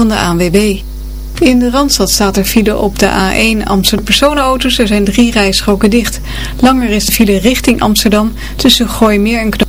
van de ANWB. In de Randstad staat er file op de A1 Amsterdam personenauto's. Er zijn drie rijstroken dicht. Langer is de file richting Amsterdam tussen Gooimeer en Knoop.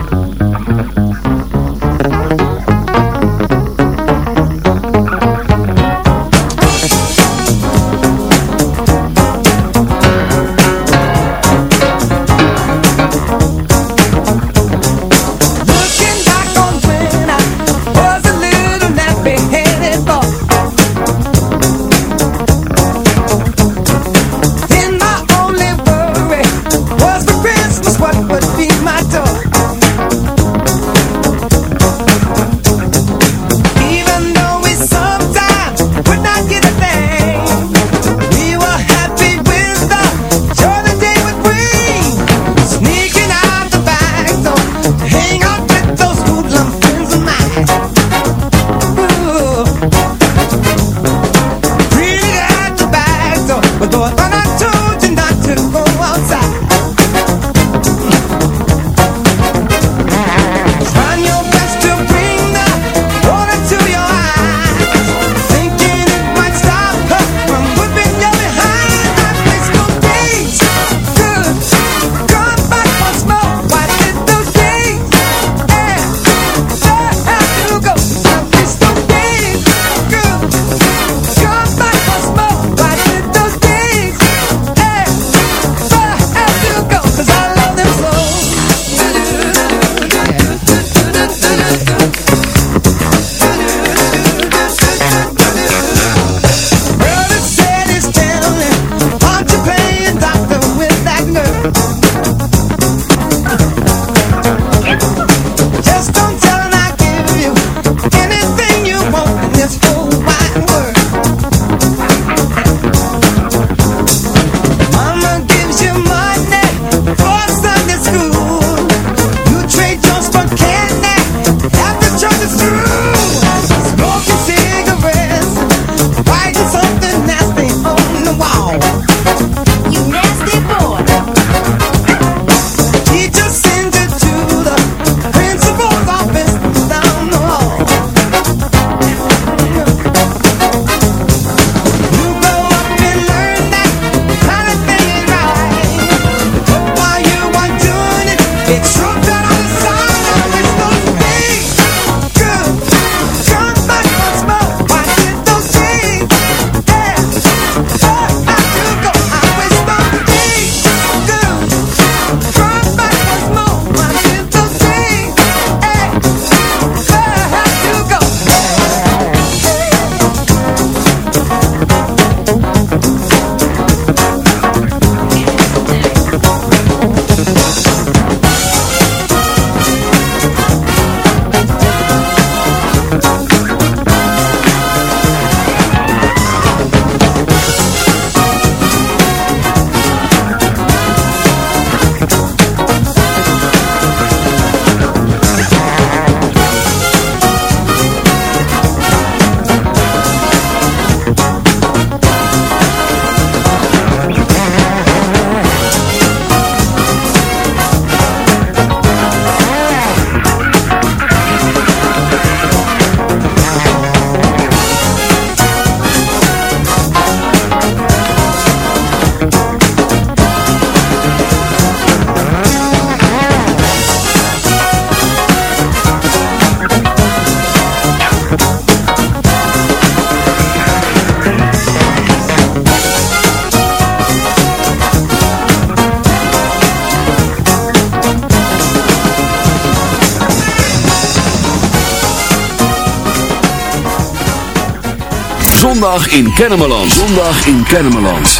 Zondag in Kennemerland. Zondag in Kennemerland.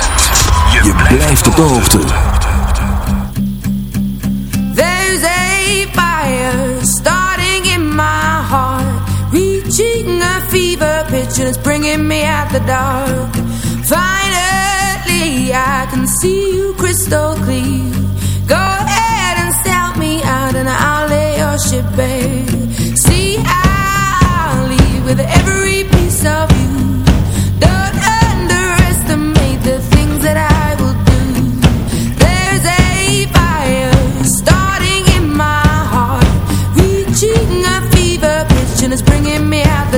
Je blijft op de hoogte. There's a fire starting in my heart Reaching a fever pitch and it's bringing me out the dark Finally I can see you crystal clear Go ahead and sell me out and I'll lay your ship bare See I'll leave with every piece of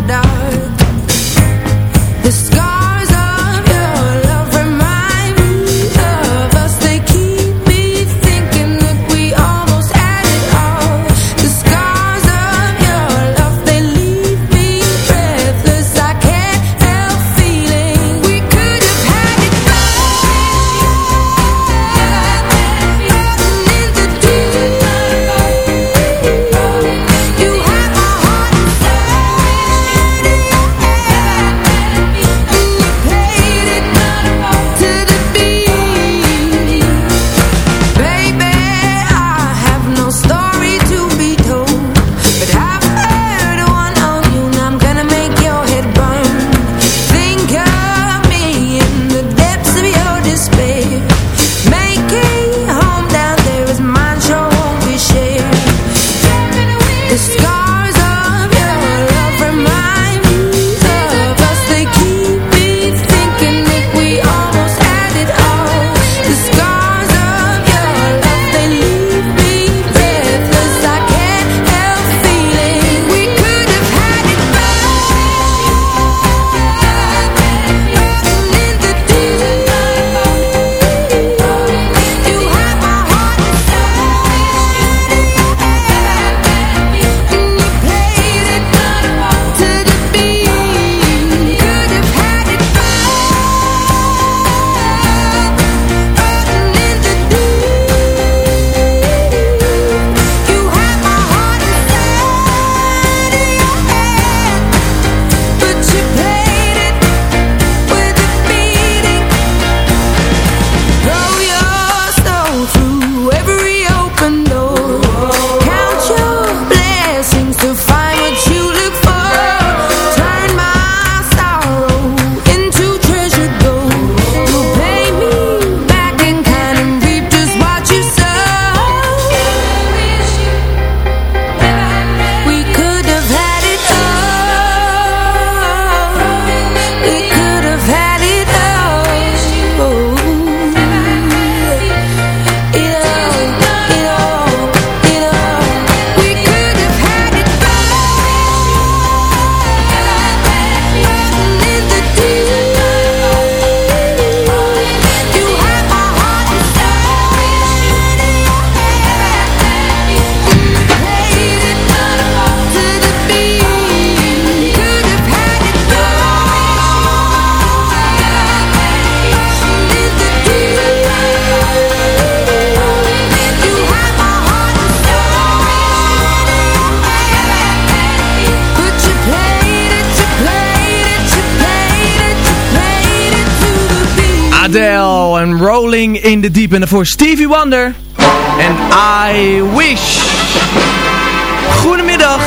me Adele en Rolling in the Deep. En daarvoor Stevie Wonder. En I Wish. Goedemiddag.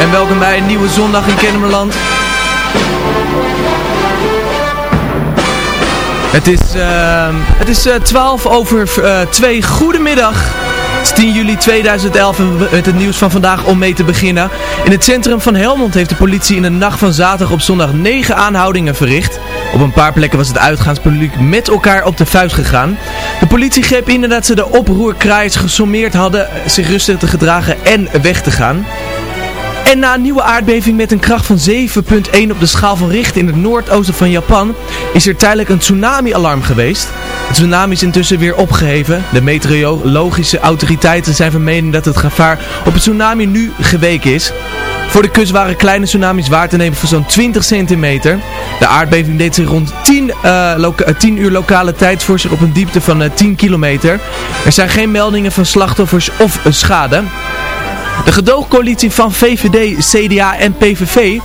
En welkom bij een nieuwe zondag in Kennemerland. Het is, ehm, het is eh, 12 over eh 2. Goedemiddag. Het is 10 juli 2011 en we- met het nieuws van vandaag om mee te beginnen. In het centrum van Helmond heeft de politie in de nacht van zaterdag op zondag 9 aanhoudingen verricht. Op een paar plekken was het uitgaanspubliek met elkaar op de vuist gegaan. De politie greep in nadat ze de oproerkraaiers gesommeerd hadden zich rustig te gedragen en weg te gaan. En na een nieuwe aardbeving met een kracht van 7.1 op de schaal van Richter in het noordoosten van Japan is er tijdelijk een tsunami-alarm geweest. De tsunami is intussen weer opgeheven. De meteorologische autoriteiten zijn van mening dat het gevaar op een tsunami nu geweken is. Voor de kust waren kleine tsunamis waar te nemen voor zo'n 20 centimeter. De aardbeving deed zich rond 10, eh, loka- eh, 10 uur lokale tijd voor zich op een diepte van eh, 10 kilometer. Er zijn geen meldingen van slachtoffers of eh, schade. De gedoogcoalitie van VVD, CDA en PVV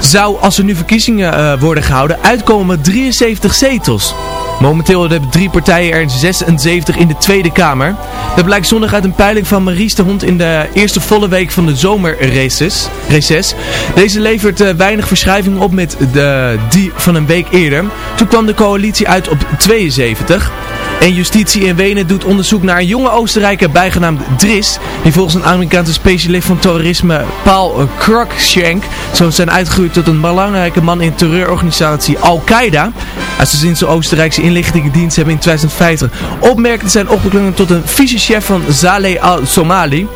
zou, als er nu verkiezingen eh, worden gehouden, uitkomen met 73 zetels. Momenteel hebben drie partijen er 76 in de Tweede Kamer. Dat blijkt zondag uit een peiling van Maries de Hond in de eerste volle week van de zomerreces. Reces. Deze levert eh, weinig verschuiving op met de, die van een week eerder. Toen kwam de coalitie uit op 72. En justitie in Wenen doet onderzoek naar een jonge Oostenrijker bijgenaamd Dris, die volgens een Amerikaanse specialist van terrorisme Paul Cruikshank zou zijn uitgegroeid tot een belangrijke man in terreurorganisatie Al-Qaeda. Zijn sinds de Oostenrijkse inlichtingendienst hebben in 2050 opmerkte zijn opgeklommen tot een vicechef van Saleh al-Somali.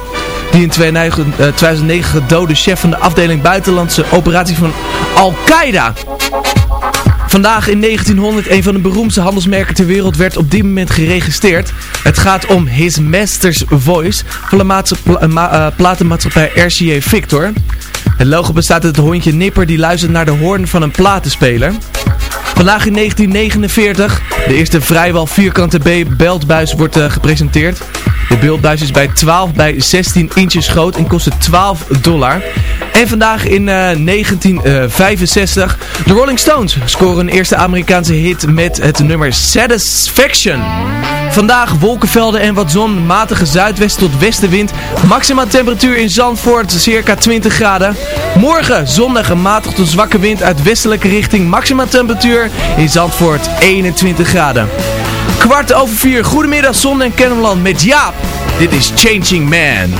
Die in 2009 eh, 2009 gedode chef van de afdeling buitenlandse operatie van Al-Qaeda. Vandaag in 1900 een van de beroemdste handelsmerken ter wereld werd op dit moment geregistreerd. Het gaat om His Master's Voice van de ma- eh, platenmaatschappij RCA Victor. Het logo bestaat uit het hondje Nipper die luistert naar de hoorn van een platenspeler. Vandaag in 1949, de eerste vrijwel vierkante B beltbuis wordt eh, gepresenteerd. De beeldbuis is bij 12 bij 16 inches groot en kostte 12 dollar. En vandaag in eh, 1965, de Rolling Stones scoren een eerste Amerikaanse hit met het nummer Satisfaction. Vandaag wolkenvelden en wat zon, matige zuidwest tot westenwind. Maximaal temperatuur in Zandvoort circa 20 graden. Morgen zondag matig tot zwakke wind uit westelijke richting. Maximaal temperatuur in Zandvoort 21 graden. Kwart over vier, goedemiddag Zon en Kennemerland met Jaap. Dit is Changing Man.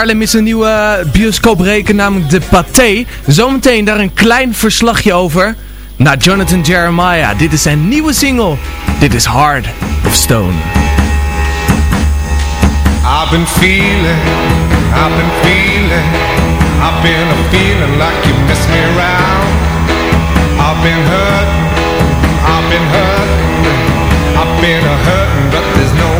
Haarlem is een nieuwe eh, bioscoopreken, namelijk de Pathé. Zometeen daar een klein verslagje over. Naar Jonathan Jeremiah. Dit is zijn nieuwe single. Dit is Hard of Stone. I've been feeling, I've been feeling, I've been a feeling like you miss me around. I've been hurt, I've been hurt, I've been a hurting, but there's no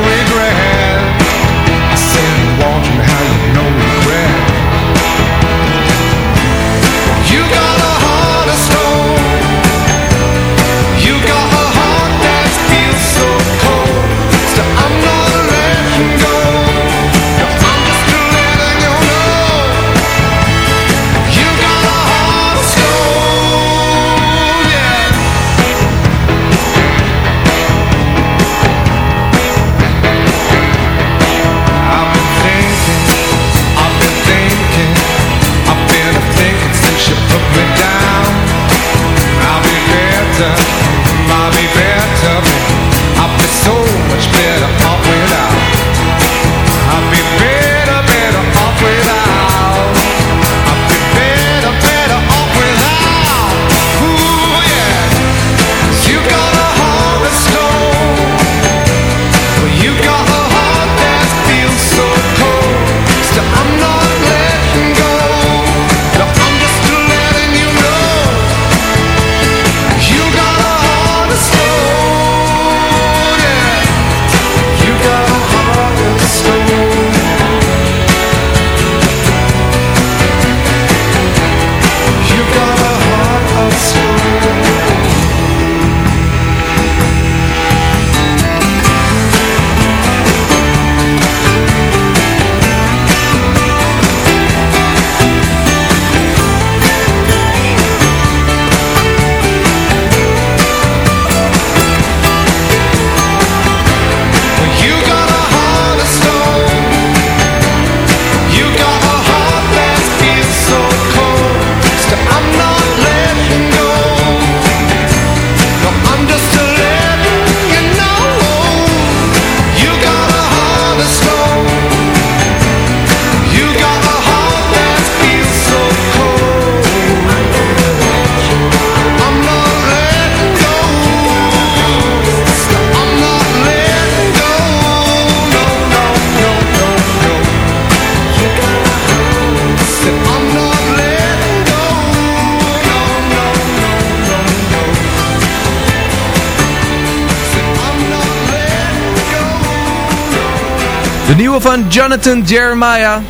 De nieuwe van Jonathan Jeremiah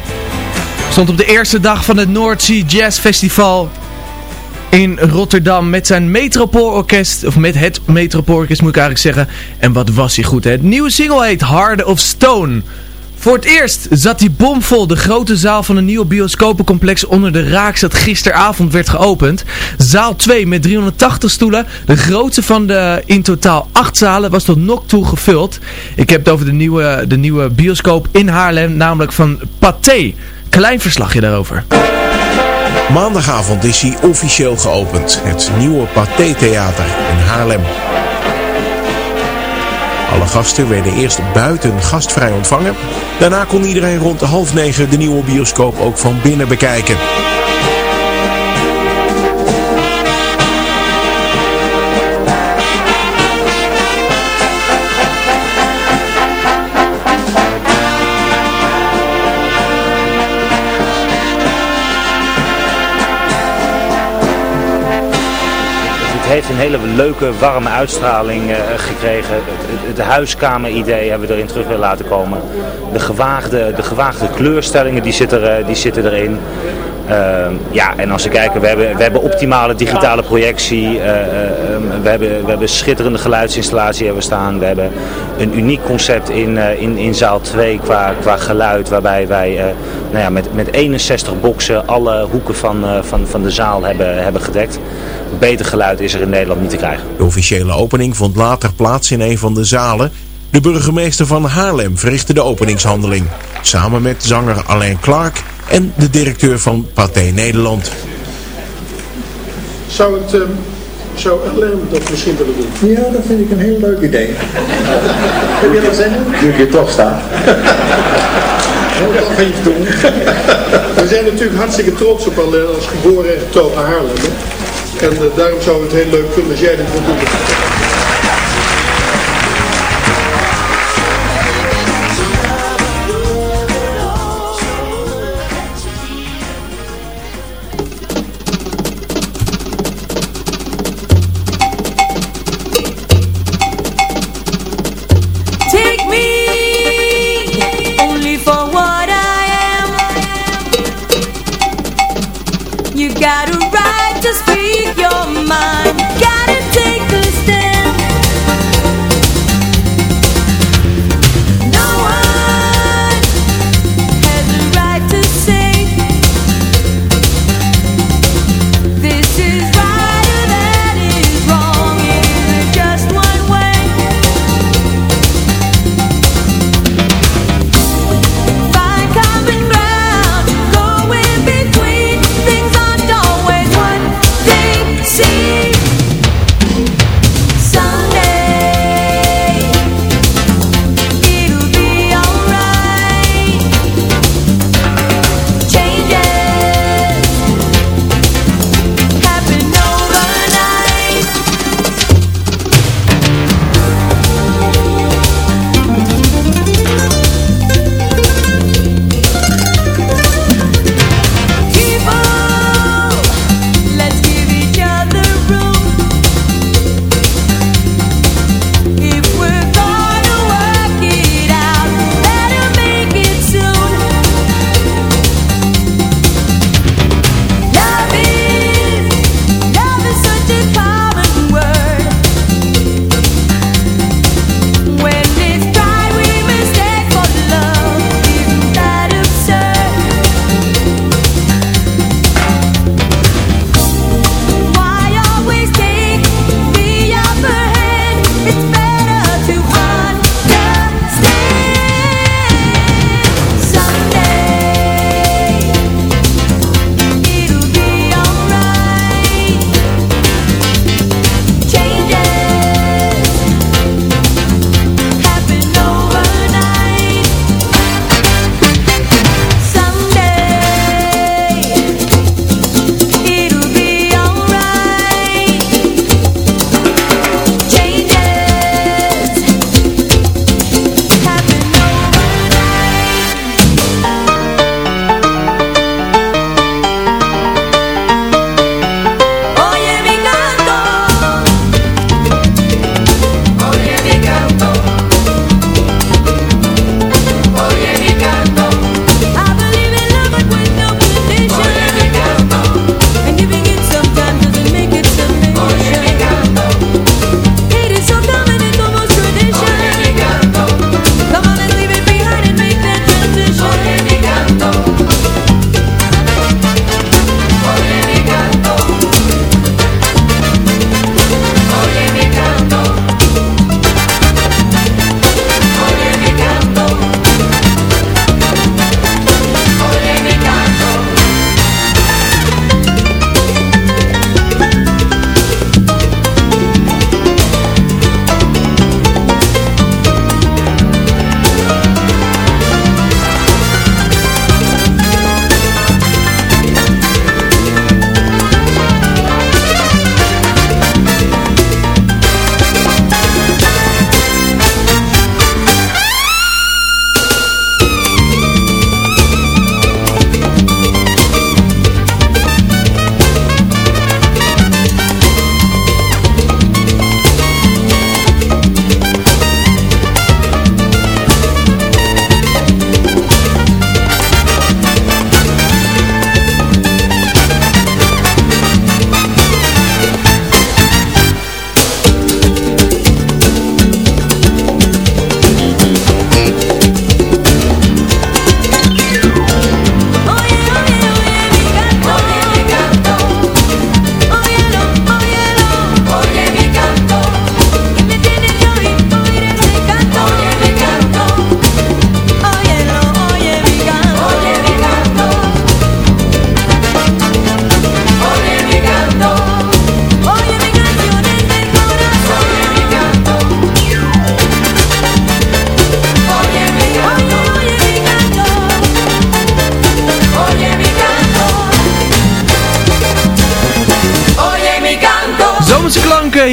stond op de eerste dag van het North Sea Jazz Festival in Rotterdam met zijn Metropoolorkest, of met het Metropoolorkest moet ik eigenlijk zeggen. En wat was hij goed. Het nieuwe single heet Heart of Stone. Voor het eerst zat die bomvol. De grote zaal van een nieuwe bioscopencomplex onder de Raaks dat gisteravond werd geopend. Zaal 2 met 380 stoelen. De grootste van de in totaal 8 zalen was tot nog toe gevuld. Ik heb het over de nieuwe, de nieuwe bioscoop in Haarlem, namelijk van Pathé. Klein verslagje daarover. Maandagavond is hij officieel geopend. Het nieuwe Pathé Theater in Haarlem. Alle gasten werden eerst buiten gastvrij ontvangen. Daarna kon iedereen rond half negen de nieuwe bioscoop ook van binnen bekijken. Heeft een hele leuke, warme uitstraling eh, gekregen. Het, het, huiskamer-idee hebben we erin terug willen laten komen. De gewaagde, de gewaagde kleurstellingen die zitten, er, die zitten erin. Ehm, ja, en als we kijken, we hebben, we hebben optimale digitale projectie. eh, eh, ehm, we, hebben, we hebben schitterende geluidsinstallatie hebben staan. We hebben een uniek concept in, eh, in, in zaal 2 qua, qua geluid. Waarbij wij nou ja, met, met 61 boxen alle hoeken van, van, van de zaal hebben, hebben gedekt. Beter geluid is er in Nederland niet te krijgen. De officiële opening vond later plaats in een van de zalen. De burgemeester van Haarlem verrichtte de openingshandeling. Samen met zanger Alain Clark en de directeur van Pathé Nederland. Zou het, ehm, zou Ellen dat misschien willen doen? Ja, dat vind ik een heel leuk idee. Heb je dat zin in? Nu ik hier toch sta. Dat ga je het doen. We zijn natuurlijk hartstikke trots op Alain als geboren en getogen Haarlemmer. En eh, daarom zou het heel leuk vinden als jij dit wilt doen. You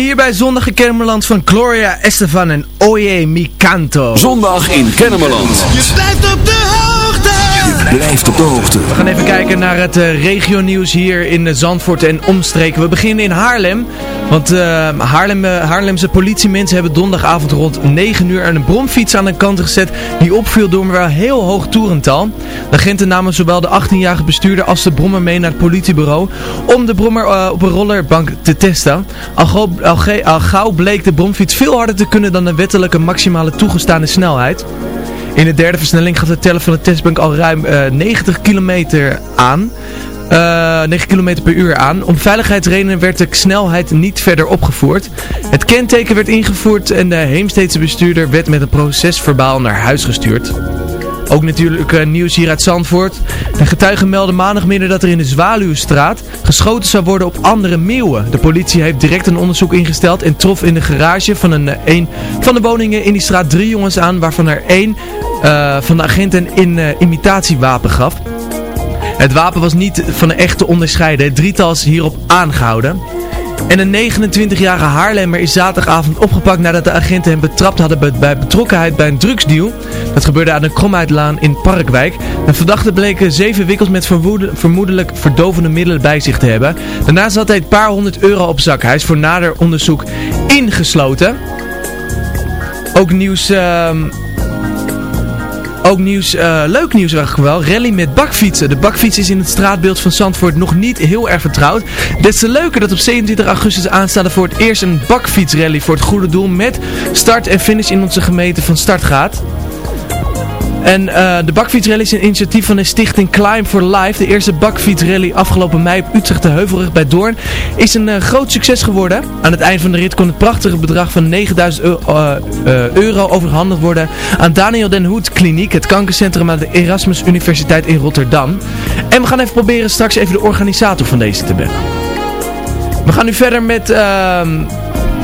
hier bij Zondag in Kennemerland van Gloria Estefan en Oye Mi Canto. Zondag in Kennemerland. Je blijft op de hoogte. Je blijft op de hoogte. We gaan even kijken naar het uh, regionieuws hier in Zandvoort en omstreken. We beginnen in Haarlem. Want uh, Haarlem, Haarlemse politiemensen hebben donderdagavond rond 9 uur een bromfiets aan de kant gezet. Die opviel door een heel hoog toerental. De agenten namen zowel de 18-jarige bestuurder als de brommer mee naar het politiebureau. Om de brommer op een rollerbank te testen. Al gauw, bleek de bromfiets veel harder te kunnen dan de wettelijke maximale toegestane snelheid. In de derde versnelling gaat de teller van de testbank al ruim uh, 90 kilometer aan. Uh, 9 km per uur aan. Om veiligheidsredenen werd de snelheid niet verder opgevoerd. Het kenteken werd ingevoerd en de Heemsteedse bestuurder werd met een procesverbaal naar huis gestuurd. Ook natuurlijk uh, nieuws hier uit Zandvoort. De getuigen melden maandagmiddag dat er in de Zwaluwstraat geschoten zou worden op andere meeuwen. De politie heeft direct een onderzoek ingesteld en trof in de garage van een, een van de woningen in die straat drie jongens aan, waarvan er één uh, van de agenten een imitatiewapen gaf. Het wapen was niet van een echte onderscheiden. Het drietal is hierop aangehouden. En een 29-jarige Haarlemmer is zaterdagavond opgepakt nadat de agenten hem betrapt hadden bij betrokkenheid bij een drugsdeal. Dat gebeurde aan de Kromheidlaan in Parkwijk. De verdachte bleken zeven wikkels met vermoedelijk verdovende middelen bij zich te hebben. Daarnaast had hij een paar honderd euro op zak. Hij is voor nader onderzoek ingesloten. Ook nieuws... Uh, ook nieuws, uh, leuk nieuws eigenlijk wel. Rally met bakfietsen. De bakfiets is in het straatbeeld van Zandvoort nog niet heel erg vertrouwd. Des te leuker dat op 27 augustus aanstaande voor het eerst een bakfietsrally voor het goede doel met start en finish in onze gemeente van start gaat. En uh, de bakfietsrally is een initiatief van de stichting Climb for Life. De eerste bakfietsrally afgelopen mei op Utrecht de Heuvelrug bij Doorn is een uh, groot succes geworden. Aan het eind van de rit kon het prachtige bedrag van 9000 euro, uh, euro overhandigd worden aan Daniel Den Hoed Kliniek, het kankercentrum aan de Erasmus Universiteit in Rotterdam. En we gaan even proberen straks even de organisator van deze te bellen. We gaan nu verder met,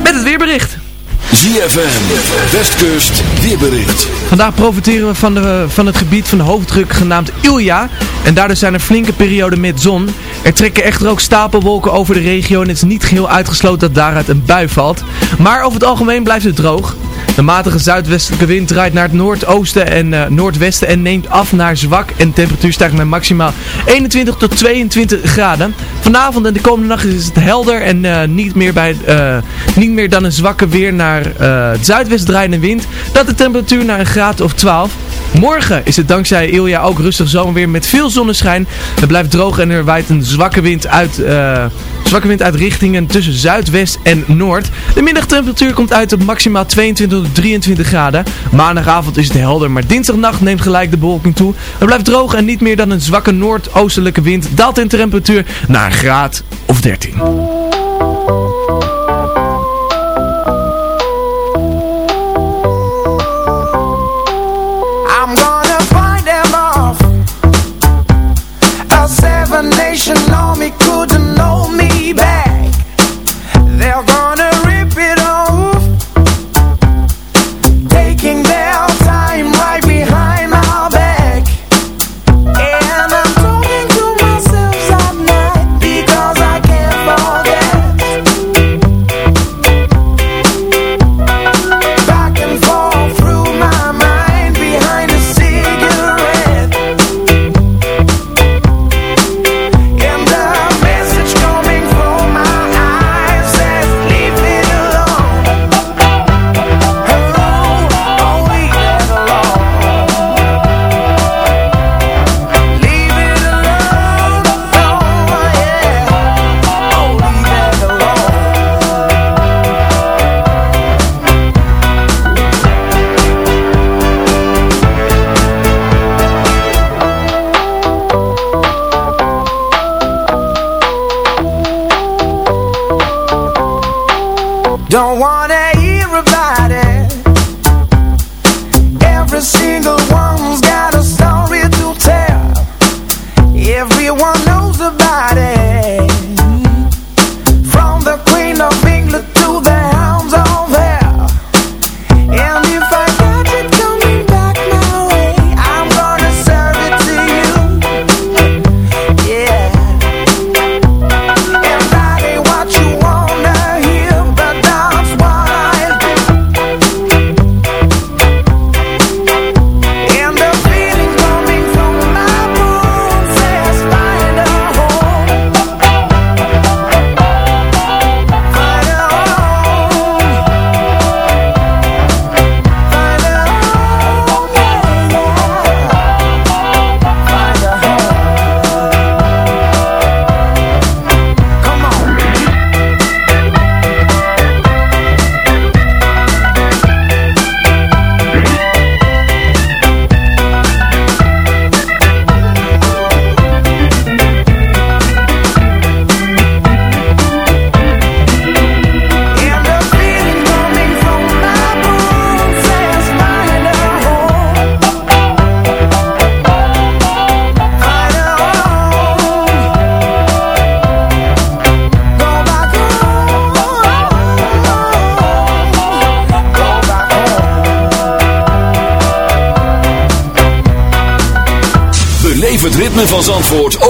met het weerbericht. ZFM, Westkust, weerbericht. Vandaag profiteren we van, de, van het gebied van de hoofddruk genaamd Ilja. En daardoor zijn er flinke perioden met zon. Er trekken echter ook stapelwolken over de regio en het is niet geheel uitgesloten dat daaruit een bui valt. Maar over het algemeen blijft het droog. De matige zuidwestelijke wind draait naar het noordoosten en uh, noordwesten en neemt af naar zwak. En de temperatuur stijgt naar maximaal 21 tot 22 graden. Vanavond en de komende nacht is het helder en uh, niet, meer bij, uh, niet meer dan een zwakke weer naar het zuidwest draaiende wind. Dat de temperatuur naar een graad of 12. Morgen is het dankzij Ilja ook rustig zomerweer met veel zonneschijn. Het blijft droog en er waait een zwakke wind uit, zwakke wind uit richtingen tussen zuidwest en noord. De middagtemperatuur komt uit op maximaal 22 tot 23 graden. Maandagavond is het helder, maar dinsdagnacht neemt gelijk de bewolking toe. Het blijft droog en niet meer dan een zwakke noordoostelijke wind daalt in temperatuur naar een graad of 13.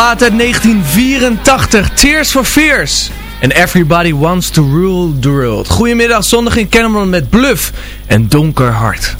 Later 1984, Tears for Fears. En Everybody Wants to Rule the World. Goedemiddag, zondag in Cameron met Bluff en Donker Hart.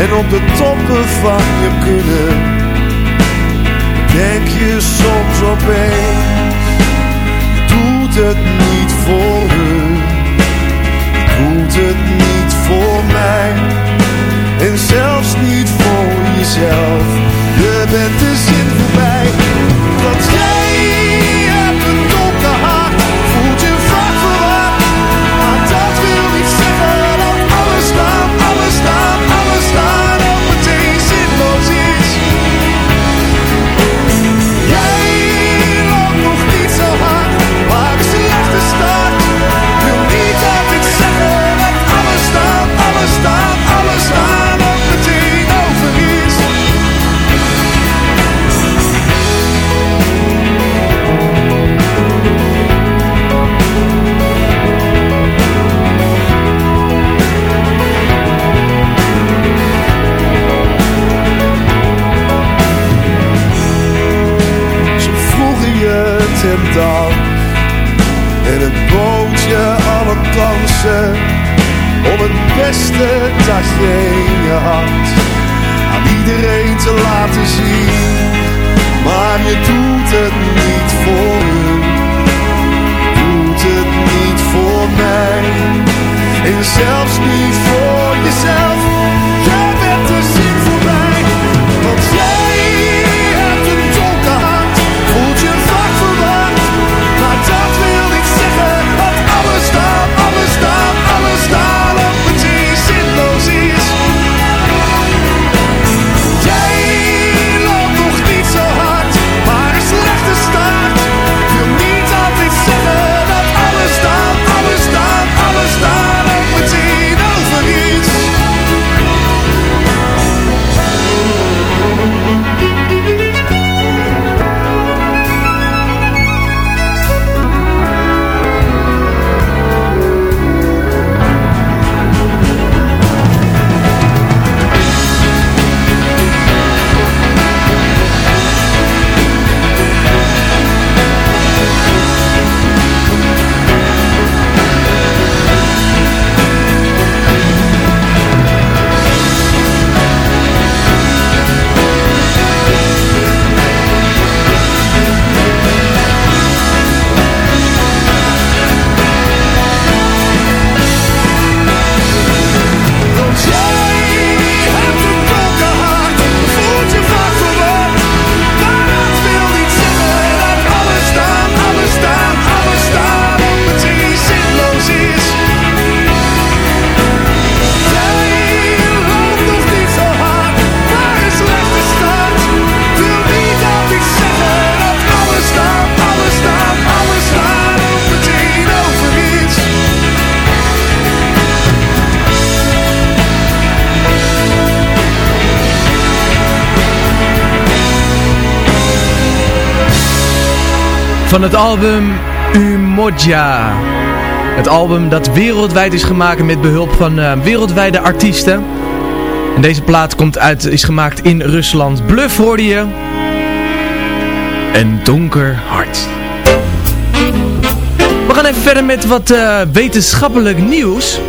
en op de toppen van je kunnen denk je soms opeens, je doet het niet voor hun, je doet het niet voor mij en zelfs niet voor jezelf. En. En het bootje alle kansen om het beste dat je in je had aan iedereen te laten zien. Maar je doet het niet voor hun, doet het niet voor mij. En zelfs niet voor Van het album Umoja. Het album dat wereldwijd is gemaakt met behulp van eh, wereldwijde artiesten. En deze plaat komt uit, is gemaakt in Rusland. Bluff hoorde je. Een donker hart. We gaan even verder met wat eh, wetenschappelijk nieuws.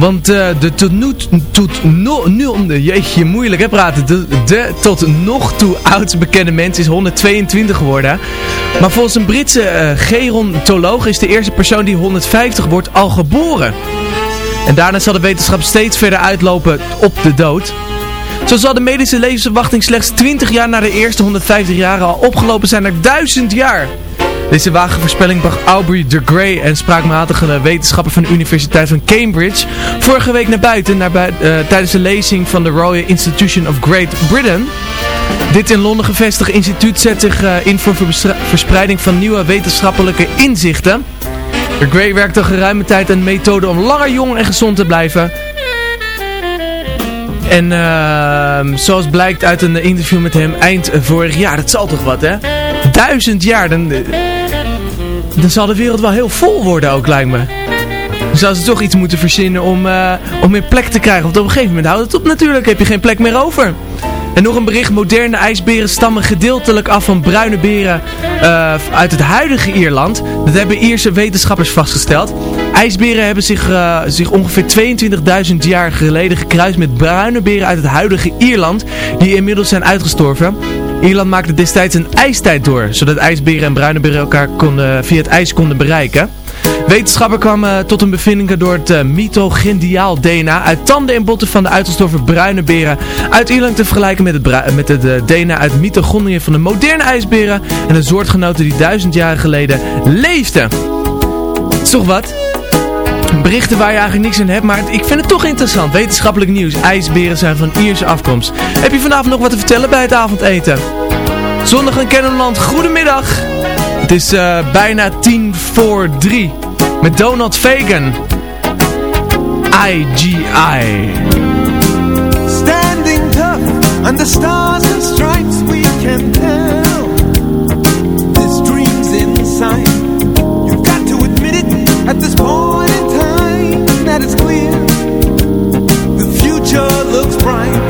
Want eh, de tot nu, tot no, nu, jeetje, moeilijk hè praten. De, de tot nog toe oudst bekende mens is 122 geworden. Maar volgens een Britse eh, gerontoloog is de eerste persoon die 150 wordt al geboren. En daarna zal de wetenschap steeds verder uitlopen op de dood. Zo zal de medische levensverwachting slechts 20 jaar na de eerste 150 jaren al opgelopen zijn naar 1000 jaar. Deze wage voorspelling bracht Aubrey de Grey en spraakmatige wetenschapper van de Universiteit van Cambridge vorige week naar buiten naar eh, tijdens de lezing van de Royal Institution of Great Britain. Dit in Londen gevestigde instituut zet zich eh, in voor verspreiding van nieuwe wetenschappelijke inzichten. De Grey werkt al geruime tijd een methode om langer jong en gezond te blijven. En ehm, zoals blijkt uit een interview met hem eind vorig jaar, dat zal toch wat hè? Duizend jaar, dan, dan zal de wereld wel heel vol worden ook lijkt me. Dan zou ze toch iets moeten verzinnen om, eh, om meer plek te krijgen. Want op een gegeven moment houdt het op natuurlijk, heb je geen plek meer over. En nog een bericht, moderne ijsberen stammen gedeeltelijk af van bruine beren eh, uit het huidige Ierland. Dat hebben Ierse wetenschappers vastgesteld. IJsberen hebben zich, eh, zich ongeveer 22.000 jaar geleden gekruist met bruine beren uit het huidige Ierland, die inmiddels zijn uitgestorven. Ierland maakte destijds een ijstijd door, zodat ijsberen en bruine beren elkaar konden, via het ijs konden bereiken. Wetenschapper kwam eh, tot een bevinding door het uh, mitochondriaal DNA uit tanden en botten van de uitgestorven bruine beren uit Ierland te vergelijken met het, met het eh, DNA uit mitochondriën van de moderne ijsberen en de soortgenoten die duizend jaar geleden leefden. Is wat? Berichten waar je eigenlijk niks aan hebt, maar ik vind het toch interessant. Wetenschappelijk nieuws. IJsberen zijn van Ierse afkomst. Heb je vanavond nog wat te vertellen bij het avondeten? Zondag in Kennemerland, goedemiddag. Het is eh, bijna tien voor drie. Met Donald Fagan. IGI. Standing tough under stars and stripes, we can tell this dream's inside. You've got to admit it at this point it's clear the future looks bright.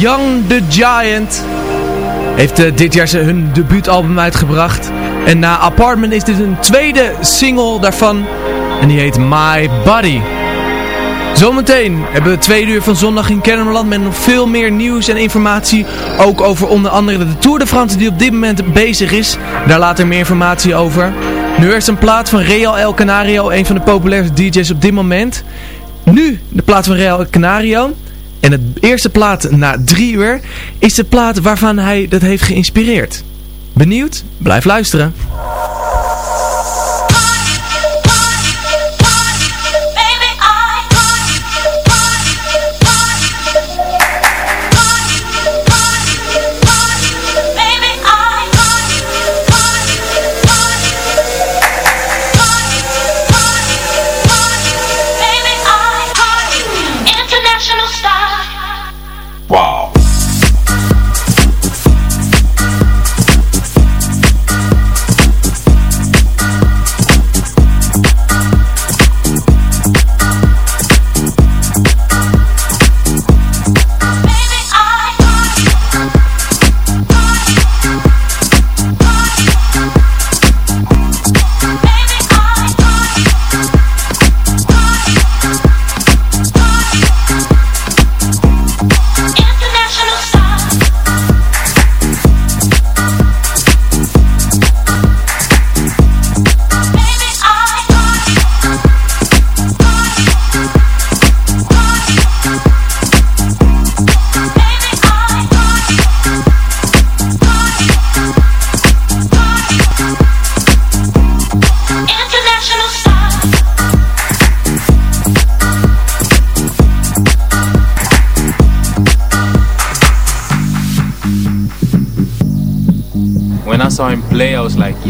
Young the Giant heeft eh, dit jaar hun debuutalbum uitgebracht. En na Apartment is dit een tweede single daarvan. En die heet My Body. Zometeen hebben we twee uur van zondag in Kennemerland met nog veel meer nieuws en informatie. Ook over onder andere de Tour de France die op dit moment bezig is. Daar later meer informatie over. Nu eerst een plaat van Real El Canario, een van de populairste DJ's op dit moment. Nu de plaat van Real El Canario. En het eerste plaat na drie uur is de plaat waarvan hij dat heeft geïnspireerd. Benieuwd? Blijf luisteren.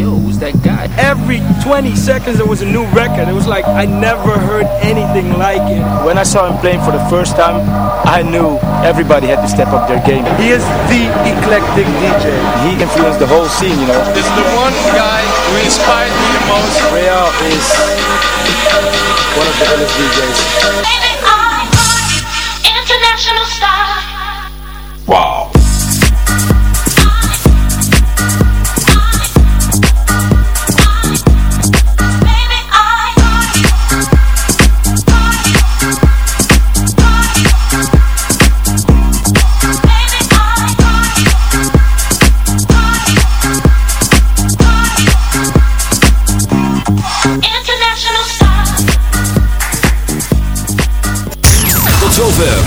Yo, who's that guy? Every 20 seconds there was a new record. It was like I never heard anything like it. When I saw him playing for the first time, I knew everybody had to step up their game. He is the eclectic DJ. He influenced the whole scene, you know. It's the one guy who inspired me the most. Real is one of the best DJs.